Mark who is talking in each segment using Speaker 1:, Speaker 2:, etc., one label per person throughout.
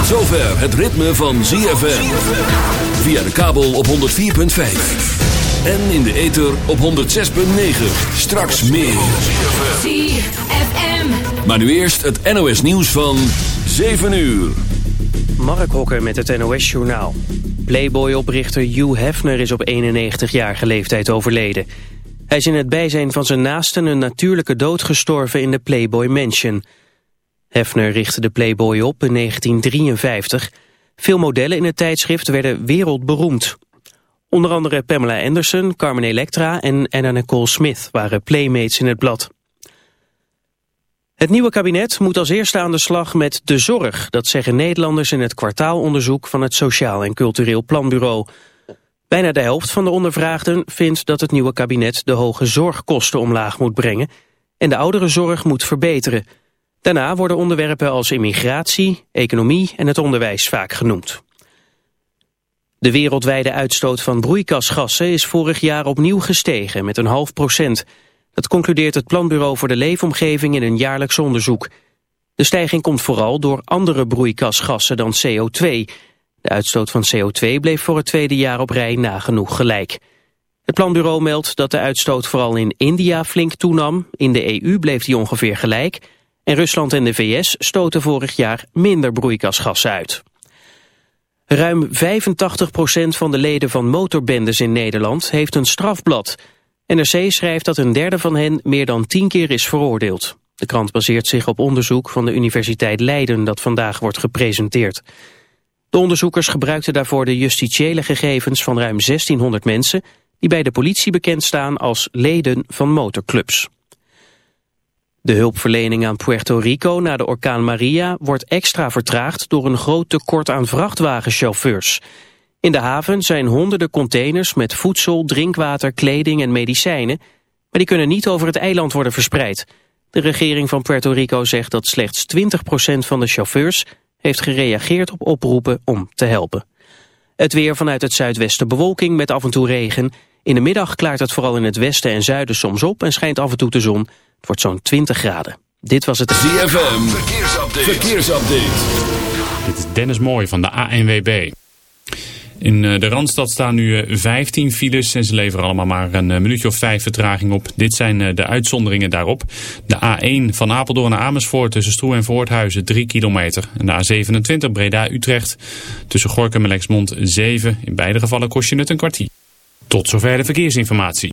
Speaker 1: Tot zover het ritme van ZFM. Via de kabel op 104.5. En in de ether op 106.9. Straks meer.
Speaker 2: ZFM.
Speaker 1: Maar nu eerst het NOS nieuws van 7 uur.
Speaker 3: Mark Hokker met het NOS Journaal. Playboy-oprichter Hugh Hefner is op 91-jarige leeftijd overleden. Hij is in het bijzijn van zijn naasten een natuurlijke dood gestorven in de Playboy Mansion. Hefner richtte de Playboy op in 1953. Veel modellen in het tijdschrift werden wereldberoemd. Onder andere Pamela Anderson, Carmen Electra en Anna Nicole Smith waren playmates in het blad. Het nieuwe kabinet moet als eerste aan de slag met de zorg. Dat zeggen Nederlanders in het kwartaalonderzoek van het Sociaal en Cultureel Planbureau. Bijna de helft van de ondervraagden vindt dat het nieuwe kabinet de hoge zorgkosten omlaag moet brengen en de ouderenzorg moet verbeteren. Daarna worden onderwerpen als immigratie, economie en het onderwijs vaak genoemd. De wereldwijde uitstoot van broeikasgassen is vorig jaar opnieuw gestegen met een half procent. Dat concludeert het Planbureau voor de Leefomgeving in een jaarlijks onderzoek. De stijging komt vooral door andere broeikasgassen dan CO2. De uitstoot van CO2 bleef voor het tweede jaar op rij nagenoeg gelijk. Het planbureau meldt dat de uitstoot vooral in India flink toenam. In de EU bleef die ongeveer gelijk. En Rusland en de VS stoten vorig jaar minder broeikasgassen uit. Ruim 85% van de leden van motorbendes in Nederland heeft een strafblad. NRC schrijft dat een derde van hen meer dan tien keer is veroordeeld. De krant baseert zich op onderzoek van de Universiteit Leiden dat vandaag wordt gepresenteerd. De onderzoekers gebruikten daarvoor de justitiële gegevens van ruim 1600 mensen... die bij de politie bekend staan als leden van motorclubs. De hulpverlening aan Puerto Rico na de orkaan Maria wordt extra vertraagd door een groot tekort aan vrachtwagenchauffeurs. In de haven zijn honderden containers met voedsel, drinkwater, kleding en medicijnen, maar die kunnen niet over het eiland worden verspreid. De regering van Puerto Rico zegt dat slechts 20% van de chauffeurs heeft gereageerd op oproepen om te helpen. Het weer vanuit het zuidwesten bewolking met af en toe regen. In de middag klaart het vooral in het westen en zuiden soms op en schijnt af en toe de zon. Het wordt zo'n 20 graden. Dit was het
Speaker 1: ZFM. Verkeersupdate. Verkeersupdate.
Speaker 4: Dit is Dennis Mooij van de ANWB. In de Randstad staan nu 15 files en ze leveren allemaal maar een minuutje of vijf vertraging op. Dit zijn de uitzonderingen daarop. De A1 van Apeldoorn naar Amersfoort tussen Stroe en Voorthuizen 3 kilometer. En de A27 Breda-Utrecht tussen Gorkum en Lexmond 7. In beide gevallen kost je het een kwartier. Tot zover de verkeersinformatie.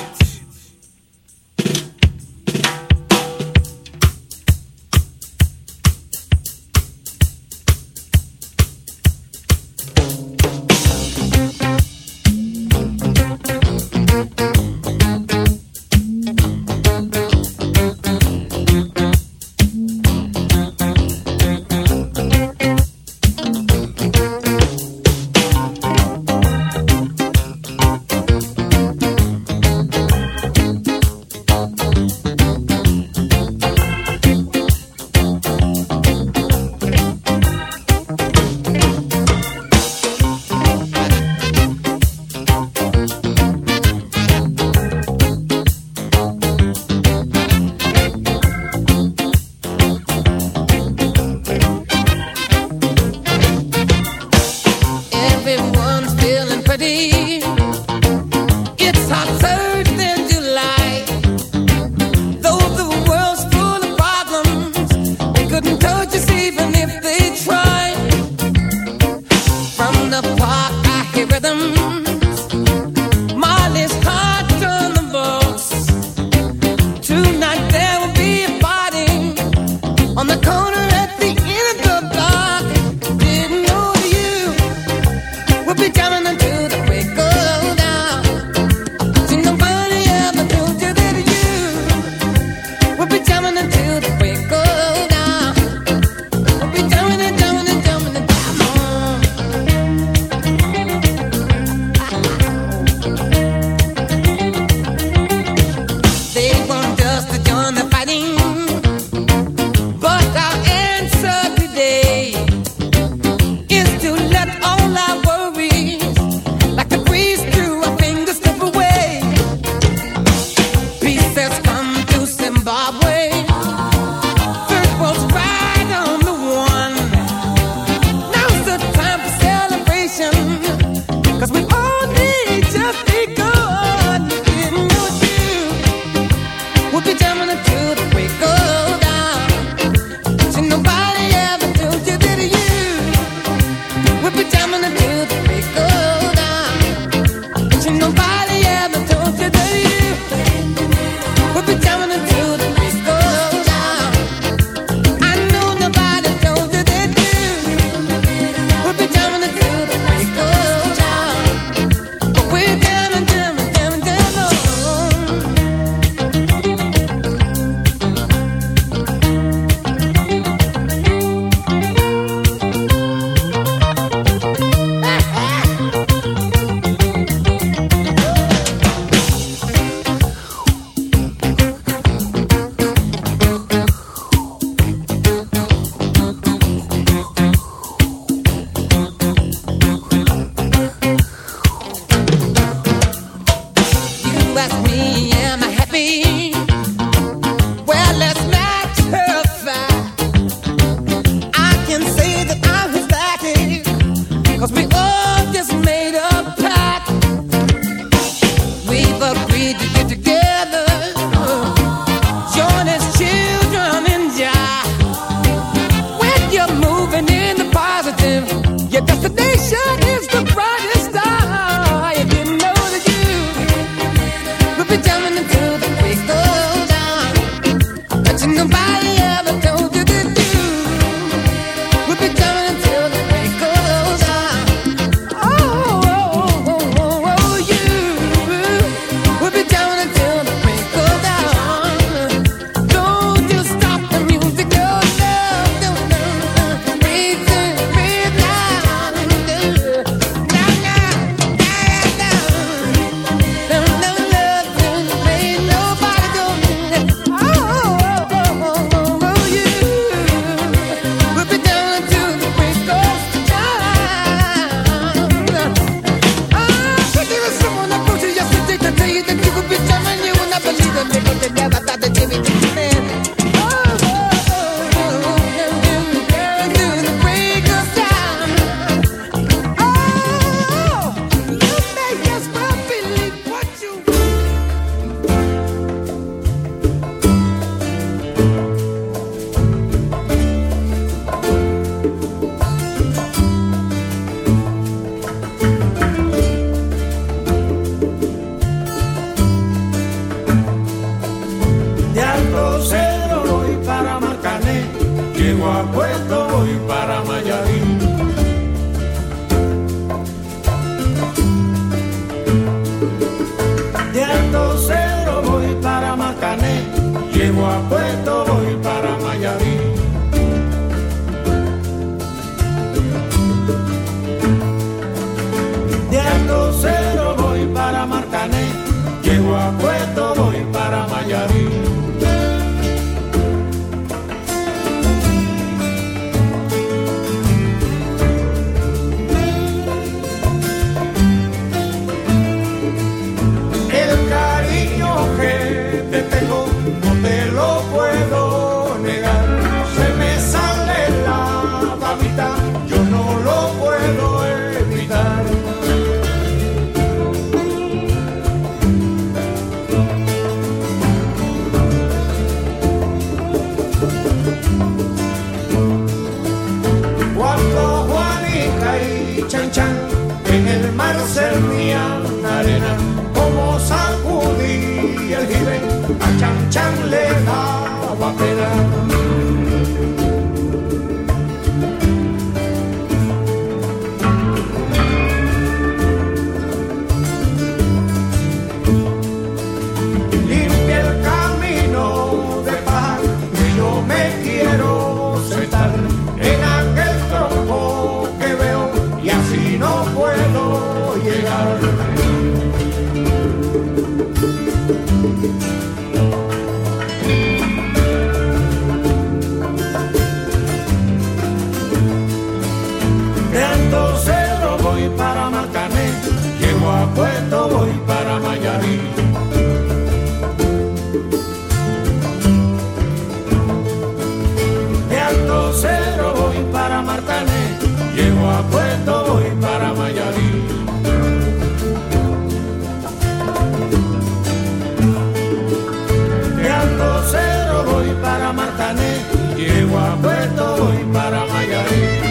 Speaker 5: llego a Puerto voy para
Speaker 6: Mayarín.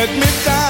Speaker 7: met
Speaker 8: middag.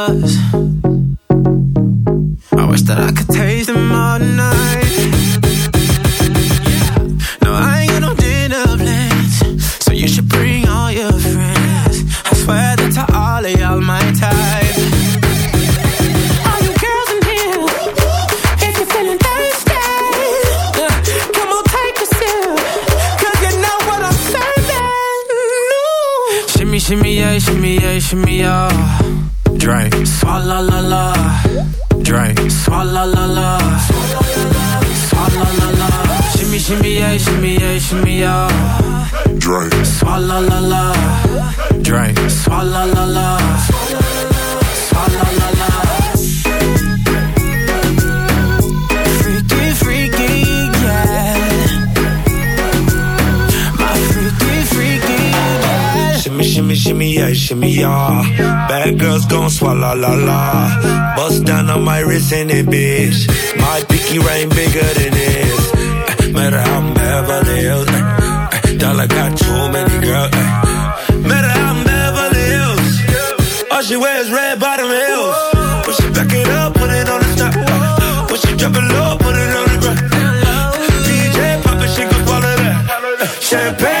Speaker 9: Bad girls gon' swallow la la. Bust down on my wrist in it, bitch. My pinky ring bigger than this. Eh, Matter how I'm Beverly Hills. eh, eh, Dollar got too many girls. Matter how I'm Beverly Hills. All she wears red bottom heels. When she back it up, put it on the top. When she drop it low, put it on the ground. DJ pop it, she gon' swallow that. Champagne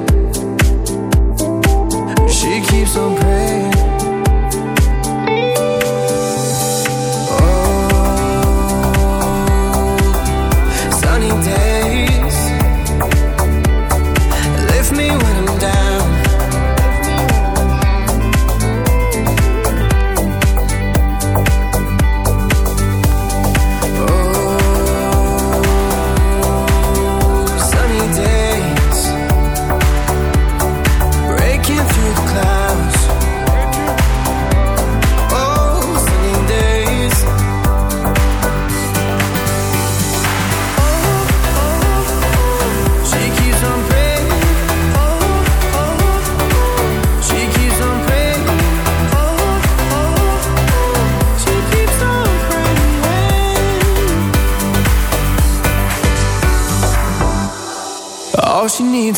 Speaker 6: She keeps on praying.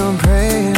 Speaker 6: I'm praying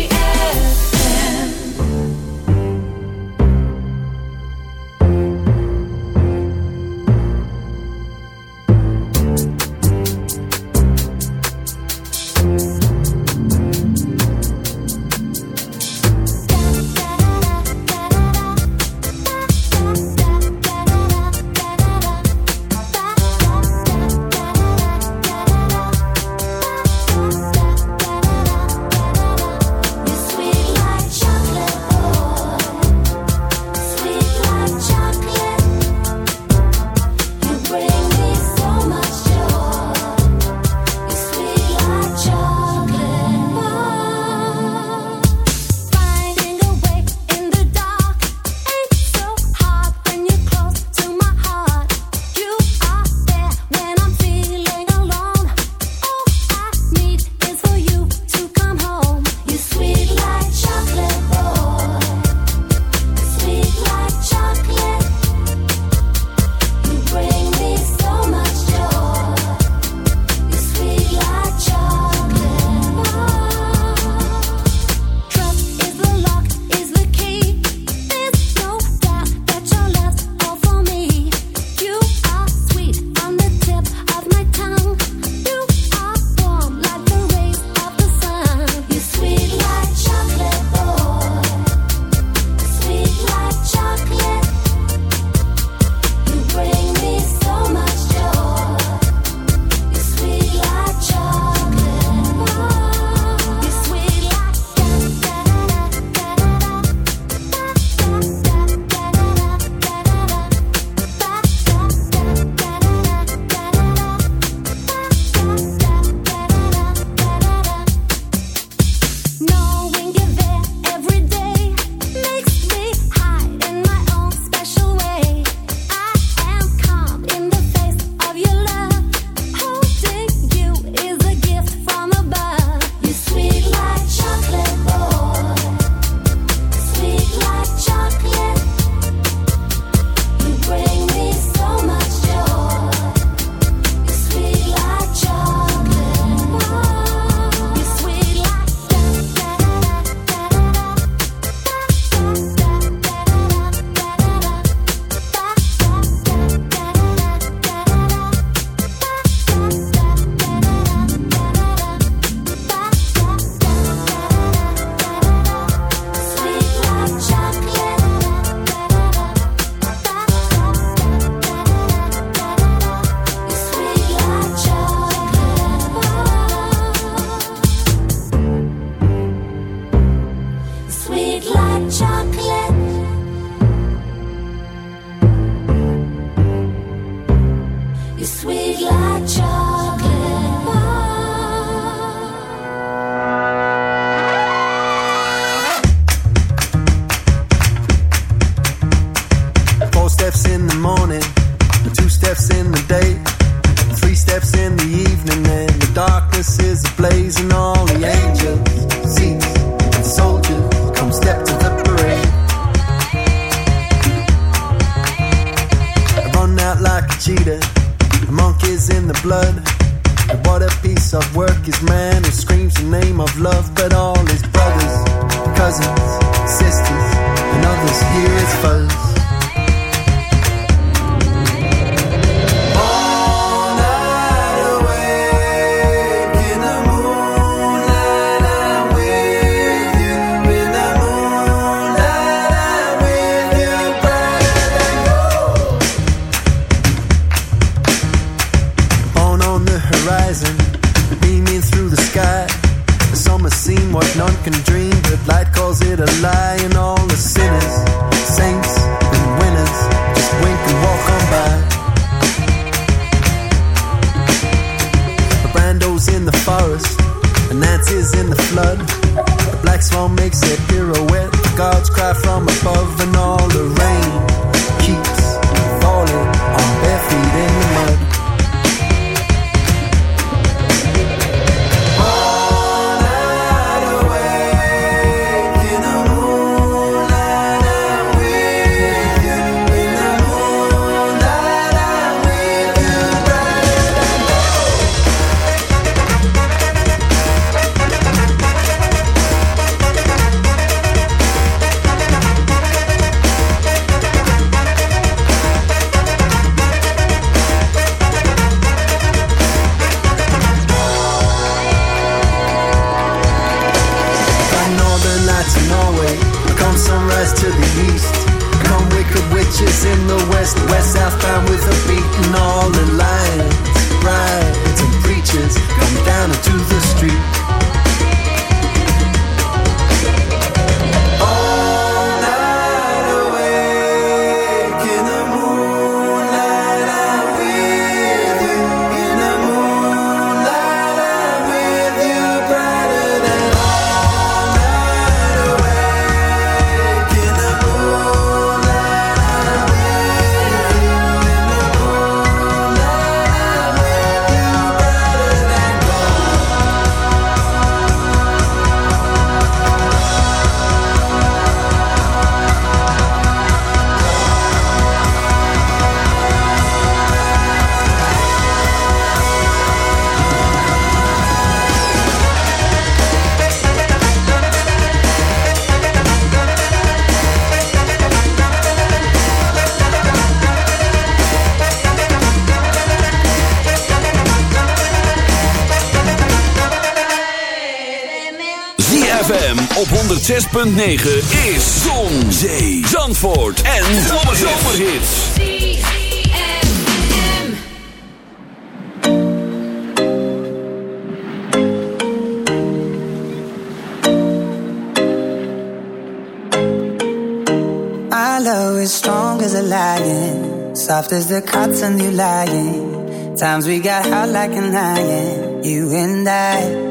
Speaker 6: Scene, what none can dream, but light calls it a lie, and all the sinners, saints, and winners just wink and walk on by. The Brando's in the forest, and Nancy's in the flood. The black swan makes a pirouette, the gods cry from above, and all the rain
Speaker 1: 106.9 is Zon, Zee, Zandvoort en Zomerhits.
Speaker 10: My love is strong as a lion, soft as the cotton you lying. Times we got hot like an iron, you and I.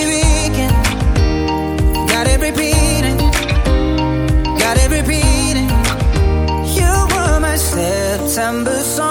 Speaker 10: September song,